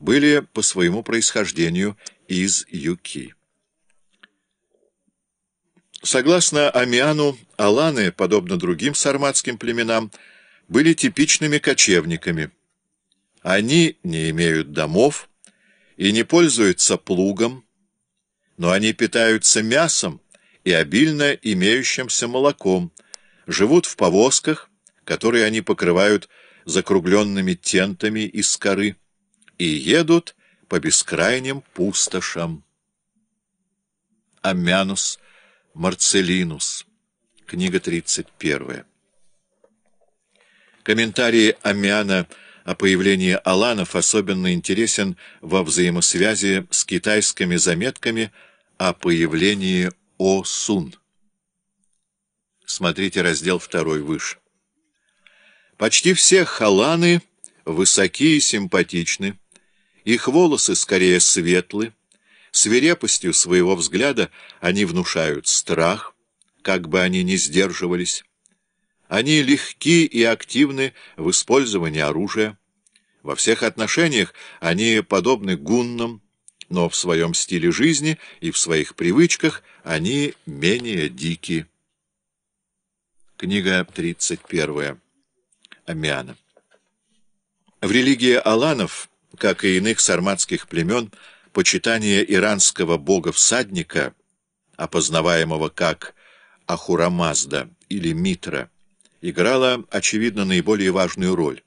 были по своему происхождению из Юки. Согласно Амиану, аланы, подобно другим сарматским племенам, были типичными кочевниками. Они не имеют домов и не пользуются плугом, но они питаются мясом и обильно имеющимся молоком, живут в повозках, которые они покрывают закругленными тентами из коры, и едут по бескрайним пустошам. Амянус Марцелинус. Книга 31. Комментарий Амиана о появлении аланов особенно интересен во взаимосвязи с китайскими заметками о появлении О-Сун. Смотрите раздел 2 выше. Почти все халаны высокие и симпатичны, их волосы скорее светлы, свирепостью своего взгляда они внушают страх, как бы они ни сдерживались. Они легки и активны в использовании оружия. Во всех отношениях они подобны гуннам, но в своем стиле жизни и в своих привычках они менее дики. Книга 31. Амиана. В религии аланов, как и иных сарматских племен, почитание иранского бога-всадника, опознаваемого как Ахурамазда или Митра, играло, очевидно, наиболее важную роль,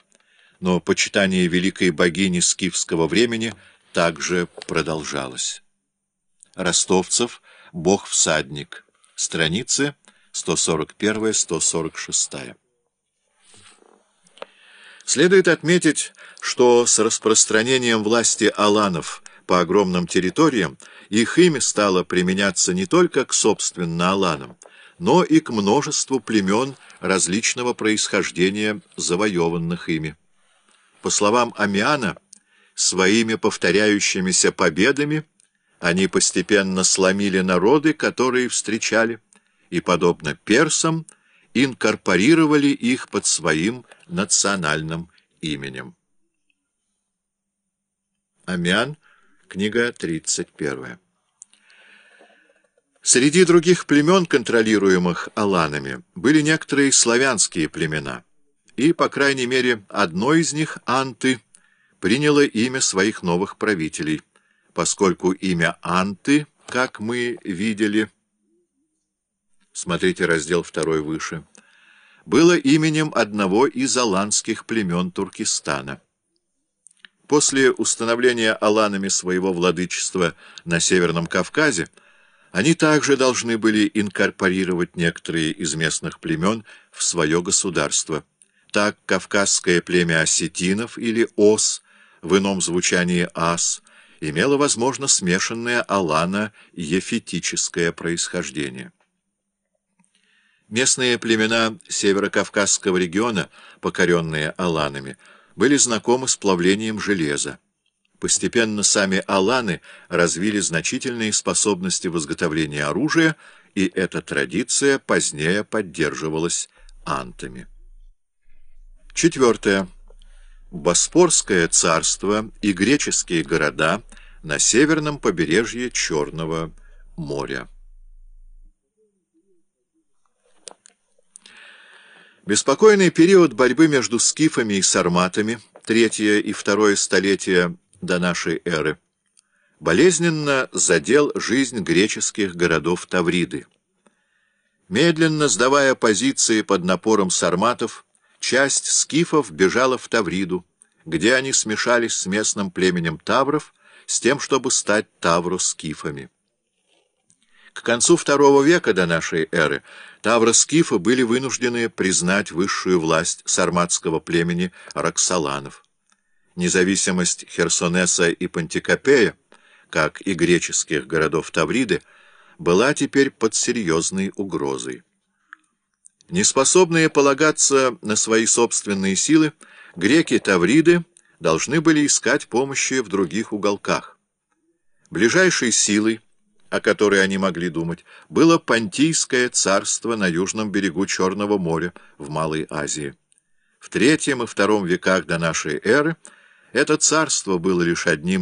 но почитание великой богини скифского времени также продолжалось. Ростовцев «Бог-всадник», страницы 141-146. Следует отметить, что с распространением власти аланов по огромным территориям их имя стало применяться не только к собственно аланам, но и к множеству племен различного происхождения, завоеванных ими. По словам Амиана, своими повторяющимися победами они постепенно сломили народы, которые встречали, и, подобно персам, инкорпорировали их под своим национальным именем. Амиан, книга 31. Среди других племен, контролируемых аланами, были некоторые славянские племена, и, по крайней мере, одно из них, Анты, приняло имя своих новых правителей, поскольку имя Анты, как мы видели, смотрите раздел 2 выше, было именем одного из аланских племен Туркестана. После установления аланами своего владычества на Северном Кавказе они также должны были инкорпорировать некоторые из местных племен в свое государство. Так кавказское племя осетинов или ос, в ином звучании ас, имело, возможно, смешанное алано-ефетическое происхождение. Местные племена северокавказского региона, покоренные аланами, были знакомы с плавлением железа. Постепенно сами аланы развили значительные способности в изготовлении оружия, и эта традиция позднее поддерживалась антами. Четвертое. Боспорское царство и греческие города на северном побережье Черного моря. Беспокойный период борьбы между скифами и сарматами, третье и второе столетие до нашей эры, болезненно задел жизнь греческих городов Тавриды. Медленно сдавая позиции под напором сарматов, часть скифов бежала в Тавриду, где они смешались с местным племенем тавров с тем, чтобы стать тавро-скифами. К концу II века до нашей эры тавро-скифы были вынуждены признать высшую власть сарматского племени Роксоланов независимость Херсонеса и Пантикопея, как и греческих городов Тавриды, была теперь под серьезной угрозой. Неспособные полагаться на свои собственные силы, греки Тавриды должны были искать помощи в других уголках. Ближайшей силой, о которой они могли думать, было Понтийское царство на южном берегу Черного моря в Малой Азии. В третьем и втором веках до нашей эры Это царство было лишь одним